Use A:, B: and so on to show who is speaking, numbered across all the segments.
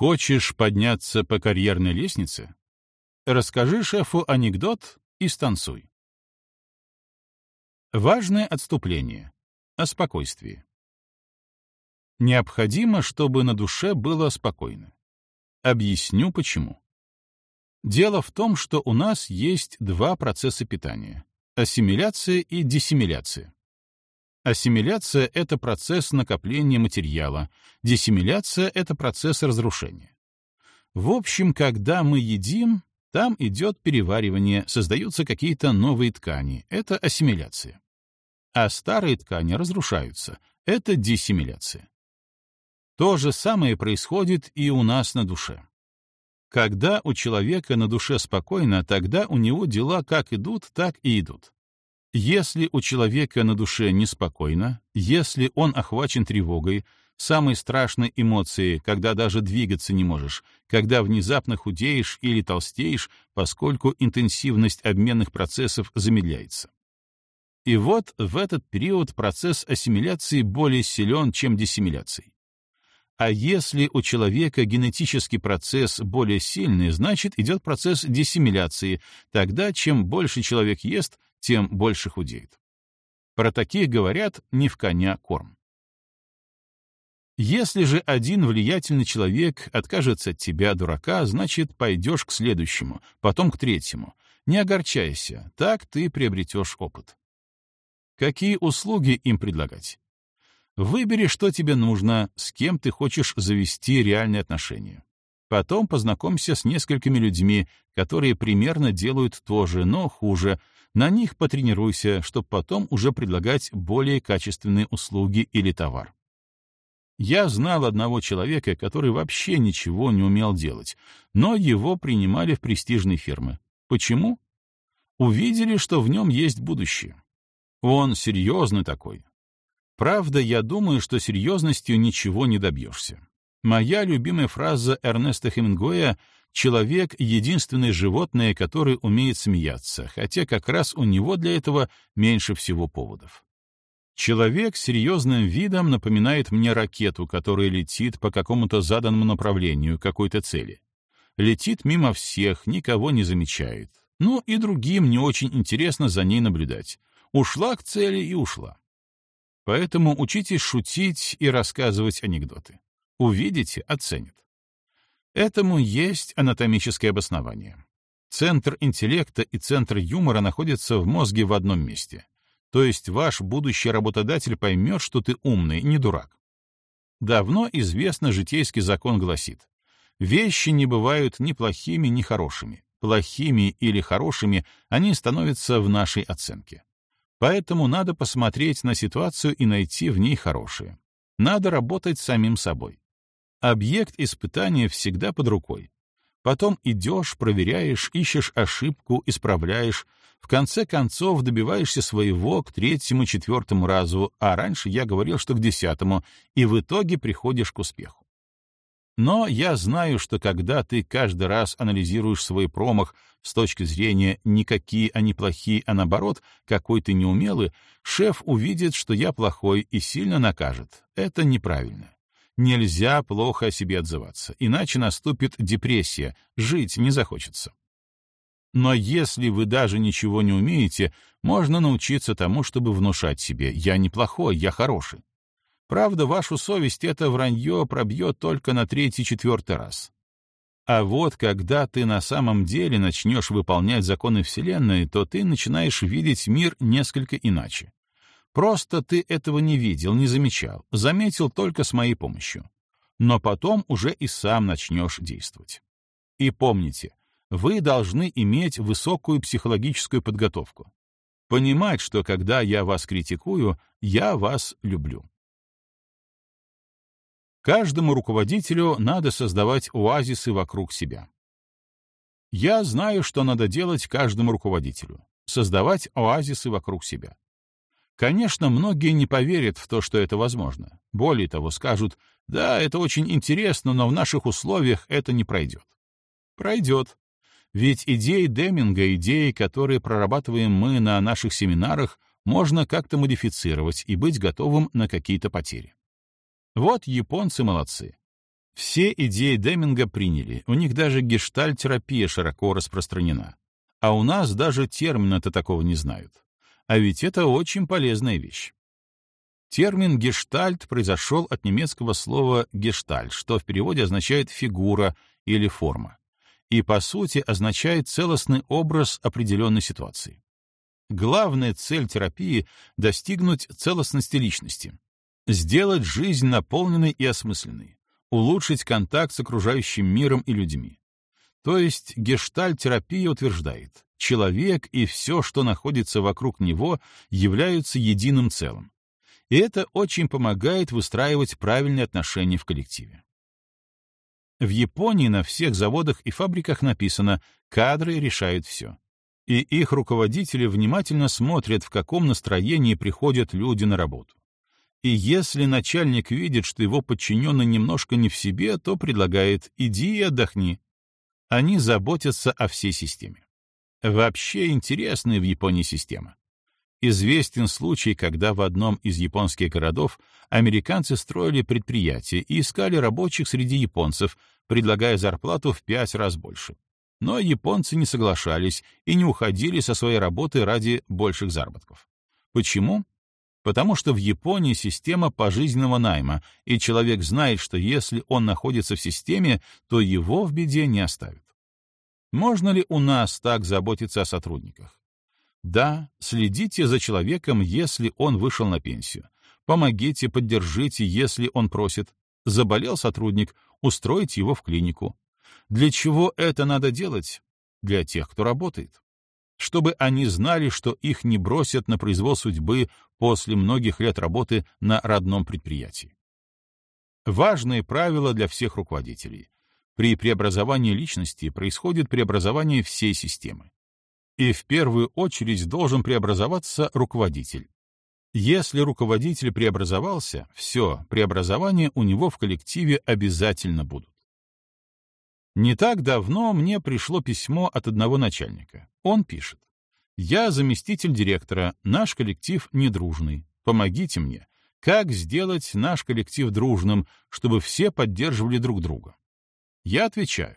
A: Хочешь подняться по карьерной лестнице? Расскажи шефу анекдот и станцуй. Важное отступление. О спокойствии. Необходимо, чтобы на душе было спокойно. Объясню почему. Дело в том, что у нас есть два процесса питания — ассимиляция и диссимиляция. Ассимиляция — это процесс накопления материала, диссимиляция — это процесс разрушения. В общем, когда мы едим, там идет переваривание, создаются какие-то новые ткани. Это ассимиляция. А старые ткани разрушаются. Это диссимиляция. То же самое происходит и у нас на душе. Когда у человека на душе спокойно, тогда у него дела как идут, так и идут. Если у человека на душе неспокойно, если он охвачен тревогой, самой страшной эмоцией, когда даже двигаться не можешь, когда внезапно худеешь или толстеешь, поскольку интенсивность обменных процессов замедляется. И вот в этот период процесс ассимиляции более силен, чем диссимиляции. А если у человека генетический процесс более сильный, значит идет процесс диссимиляции, тогда чем больше человек ест, тем больше худеет. Про таких говорят «не в коня корм». Если же один влиятельный человек откажется от тебя, дурака, значит, пойдешь к следующему, потом к третьему. Не огорчайся, так ты приобретешь опыт. Какие услуги им предлагать? Выбери, что тебе нужно, с кем ты хочешь завести реальные отношения. Потом познакомься с несколькими людьми, которые примерно делают то же, но хуже. На них потренируйся, чтобы потом уже предлагать более качественные услуги или товар. Я знал одного человека, который вообще ничего не умел делать, но его принимали в престижные фирмы. Почему? Увидели, что в нем есть будущее. Он серьезный такой. Правда, я думаю, что серьезностью ничего не добьешься. Моя любимая фраза Эрнеста Хемингуэя «Человек — единственное животное, которое умеет смеяться, хотя как раз у него для этого меньше всего поводов». Человек серьезным видом напоминает мне ракету, которая летит по какому-то заданному направлению, какой-то цели. Летит мимо всех, никого не замечает. Ну и другим не очень интересно за ней наблюдать. Ушла к цели и ушла. Поэтому учитесь шутить и рассказывать анекдоты. Увидите — оценят. Этому есть анатомическое обоснование. Центр интеллекта и центр юмора находятся в мозге в одном месте. То есть ваш будущий работодатель поймет, что ты умный, не дурак. Давно известно житейский закон гласит, вещи не бывают ни плохими, ни хорошими. Плохими или хорошими они становятся в нашей оценке. Поэтому надо посмотреть на ситуацию и найти в ней хорошее. Надо работать самим собой. Объект испытания всегда под рукой. Потом идешь, проверяешь, ищешь ошибку, исправляешь, в конце концов добиваешься своего к третьему, четвертому разу, а раньше я говорил, что к десятому, и в итоге приходишь к успеху. Но я знаю, что когда ты каждый раз анализируешь свой промах с точки зрения не какие они плохие, а наоборот, какой ты неумелый, шеф увидит, что я плохой и сильно накажет. Это неправильно. Нельзя плохо о себе отзываться, иначе наступит депрессия, жить не захочется. Но если вы даже ничего не умеете, можно научиться тому, чтобы внушать себе «я неплохой, я хороший». Правда, вашу совесть это вранье пробьет только на третий-четвертый раз. А вот когда ты на самом деле начнешь выполнять законы Вселенной, то ты начинаешь видеть мир несколько иначе. Просто ты этого не видел, не замечал, заметил только с моей помощью. Но потом уже и сам начнешь действовать. И помните, вы должны иметь высокую психологическую подготовку. Понимать, что когда я вас критикую, я вас люблю. Каждому руководителю надо создавать оазисы вокруг себя. Я знаю, что надо делать каждому руководителю — создавать оазисы вокруг себя. Конечно, многие не поверят в то, что это возможно. Более того, скажут, да, это очень интересно, но в наших условиях это не пройдет. Пройдет. Ведь идеи Деминга, идеи, которые прорабатываем мы на наших семинарах, можно как-то модифицировать и быть готовым на какие-то потери. Вот японцы молодцы. Все идеи Деминга приняли, у них даже гештальтерапия широко распространена. А у нас даже термина-то такого не знают. А ведь это очень полезная вещь. Термин «гештальт» произошел от немецкого слова «гештальт», что в переводе означает «фигура» или «форма», и, по сути, означает целостный образ определенной ситуации. Главная цель терапии — достигнуть целостности личности, сделать жизнь наполненной и осмысленной, улучшить контакт с окружающим миром и людьми. То есть гештальт-терапия утверждает, человек и все, что находится вокруг него, являются единым целым, и это очень помогает выстраивать правильные отношения в коллективе. В Японии на всех заводах и фабриках написано «кадры решают все». И их руководители внимательно смотрят, в каком настроении приходят люди на работу. И если начальник видит, что его подчиненный немножко не в себе, то предлагает «иди и отдохни». Они заботятся о всей системе. Вообще интересная в Японии система. Известен случай, когда в одном из японских городов американцы строили предприятие и искали рабочих среди японцев, предлагая зарплату в пять раз больше. Но японцы не соглашались и не уходили со своей работы ради больших заработков. Почему? Потому что в Японии система пожизненного найма, и человек знает, что если он находится в системе, то его в беде не оставят. Можно ли у нас так заботиться о сотрудниках? Да, следите за человеком, если он вышел на пенсию. Помогите, поддержите, если он просит. Заболел сотрудник, устройте его в клинику. Для чего это надо делать? Для тех, кто работает. Чтобы они знали, что их не бросят на произвол судьбы после многих лет работы на родном предприятии. Важные правила для всех руководителей. При преобразовании личности происходит преобразование всей системы и в первую очередь должен преобразоваться руководитель. Если руководитель преобразовался, все, преобразования у него в коллективе обязательно будут. Не так давно мне пришло письмо от одного начальника. Он пишет. «Я заместитель директора, наш коллектив недружный. Помогите мне. Как сделать наш коллектив дружным, чтобы все поддерживали друг друга?» Я отвечаю.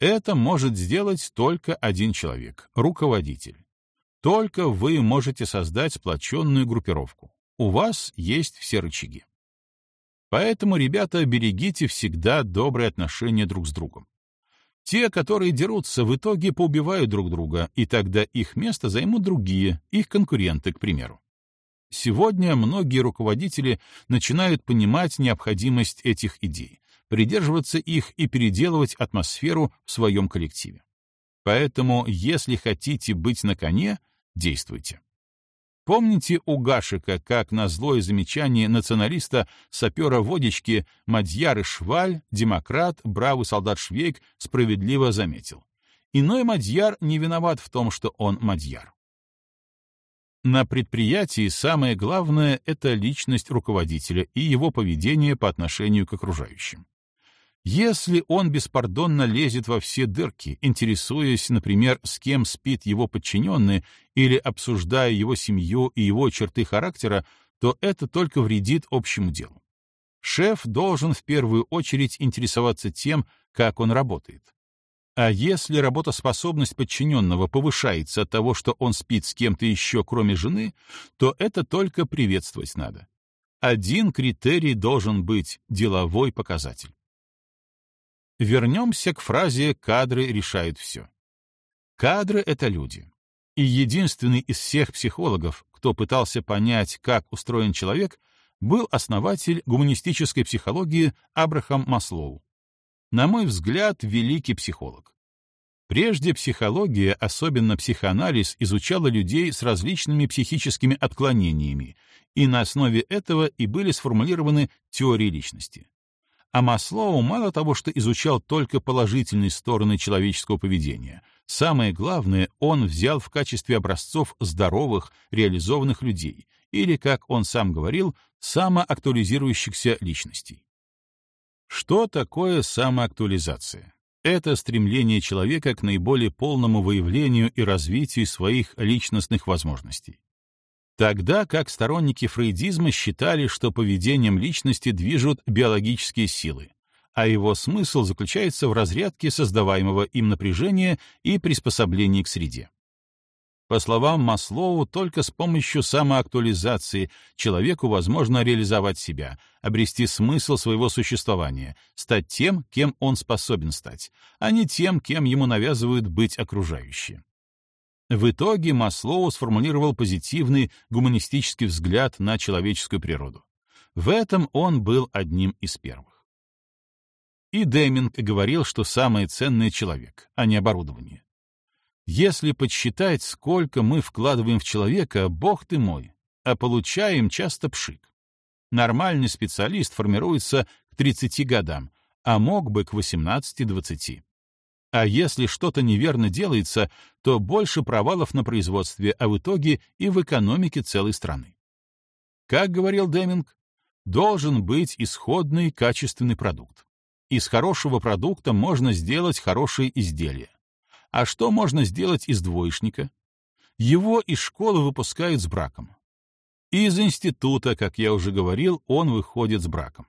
A: Это может сделать только один человек — руководитель. Только вы можете создать сплоченную группировку. У вас есть все рычаги. Поэтому, ребята, берегите всегда добрые отношения друг с другом. Те, которые дерутся, в итоге поубивают друг друга, и тогда их место займут другие, их конкуренты, к примеру. Сегодня многие руководители начинают понимать необходимость этих идей, придерживаться их и переделывать атмосферу в своем коллективе. Поэтому, если хотите быть на коне, действуйте. Помните у Гашика, как на злое замечание националиста сапера водички Мадьяр и Шваль, демократ, бравый солдат Швейк справедливо заметил. Иной Мадьяр не виноват в том, что он Мадьяр. На предприятии самое главное — это личность руководителя и его поведение по отношению к окружающим. Если он беспардонно лезет во все дырки, интересуясь, например, с кем спит его подчиненный или обсуждая его семью и его черты характера, то это только вредит общему делу. Шеф должен в первую очередь интересоваться тем, как он работает. А если работоспособность подчиненного повышается от того, что он спит с кем-то еще, кроме жены, то это только приветствовать надо. Один критерий должен быть — деловой показатель. Вернемся к фразе «кадры решают все». Кадры — это люди. И единственный из всех психологов, кто пытался понять, как устроен человек, был основатель гуманистической психологии Абрахам Маслоу. На мой взгляд, великий психолог. Прежде психология, особенно психоанализ, изучала людей с различными психическими отклонениями, и на основе этого и были сформулированы теории личности. А Маслоу мало того, что изучал только положительные стороны человеческого поведения, самое главное, он взял в качестве образцов здоровых, реализованных людей, или, как он сам говорил, самоактуализирующихся личностей. Что такое самоактуализация? Это стремление человека к наиболее полному выявлению и развитию своих личностных возможностей. Тогда как сторонники фрейдизма считали, что поведением личности движут биологические силы, а его смысл заключается в разрядке создаваемого им напряжения и приспособлении к среде. По словам Маслоу, только с помощью самоактуализации человеку возможно реализовать себя, обрести смысл своего существования, стать тем, кем он способен стать, а не тем, кем ему навязывают быть окружающие. В итоге Маслоу сформулировал позитивный гуманистический взгляд на человеческую природу. В этом он был одним из первых. И Деминг говорил, что самое ценное — человек, а не оборудование. Если подсчитать, сколько мы вкладываем в человека, бог ты мой, а получаем часто пшик. Нормальный специалист формируется к 30 годам, а мог бы к 18-20. А если что-то неверно делается, то больше провалов на производстве, а в итоге и в экономике целой страны. Как говорил Деминг, должен быть исходный качественный продукт. Из хорошего продукта можно сделать хорошее изделие. А что можно сделать из двоечника? Его из школы выпускают с браком. Из института, как я уже говорил, он выходит с браком.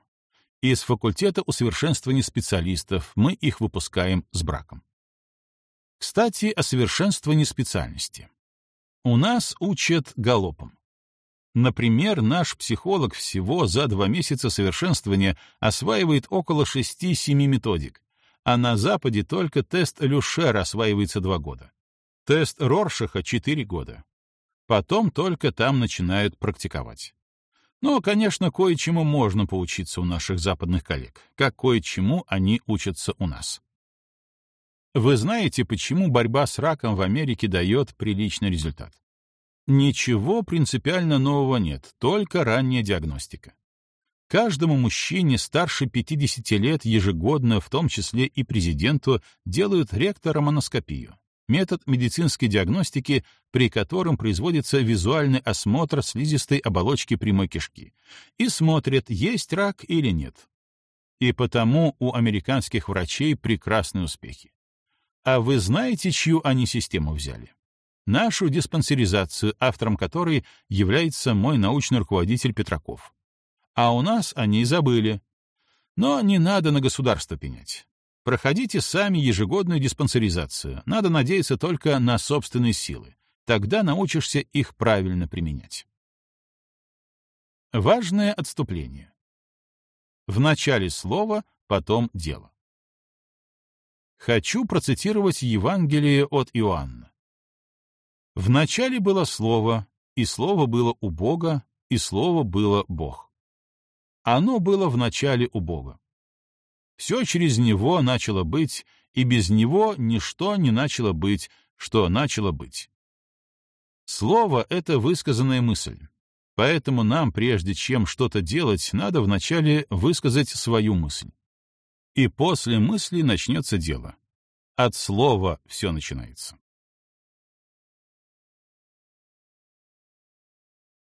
A: Из факультета усовершенствования специалистов мы их выпускаем с браком. Кстати, о совершенствовании специальности. У нас учат галопом. Например, наш психолог всего за два месяца совершенствования осваивает около 6-7 методик, а на Западе только тест Люшера осваивается два года. Тест Роршаха — четыре года. Потом только там начинают практиковать. Но, конечно, кое-чему можно поучиться у наших западных коллег, как кое-чему они учатся у нас. Вы знаете, почему борьба с раком в Америке дает приличный результат? Ничего принципиально нового нет, только ранняя диагностика. Каждому мужчине старше 50 лет ежегодно, в том числе и президенту, делают ректоромоноскопию, метод медицинской диагностики, при котором производится визуальный осмотр слизистой оболочки прямой кишки, и смотрят, есть рак или нет. И потому у американских врачей прекрасные успехи. А вы знаете, чью они систему взяли? Нашу диспансеризацию, автором которой является мой научный руководитель Петраков а у нас они забыли. Но не надо на государство пенять. Проходите сами ежегодную диспансеризацию. Надо надеяться только на собственные силы. Тогда научишься их правильно применять. Важное отступление. В начале слова, потом дело. Хочу процитировать Евангелие от Иоанна. «В начале было Слово, и Слово было у Бога, и Слово было Бог. Оно было в начале у Бога. Все через него начало быть, и без него ничто не начало быть, что начало быть. Слово — это высказанная мысль. Поэтому нам, прежде чем что-то делать, надо вначале высказать свою мысль. И после мысли начнется дело. От слова все начинается.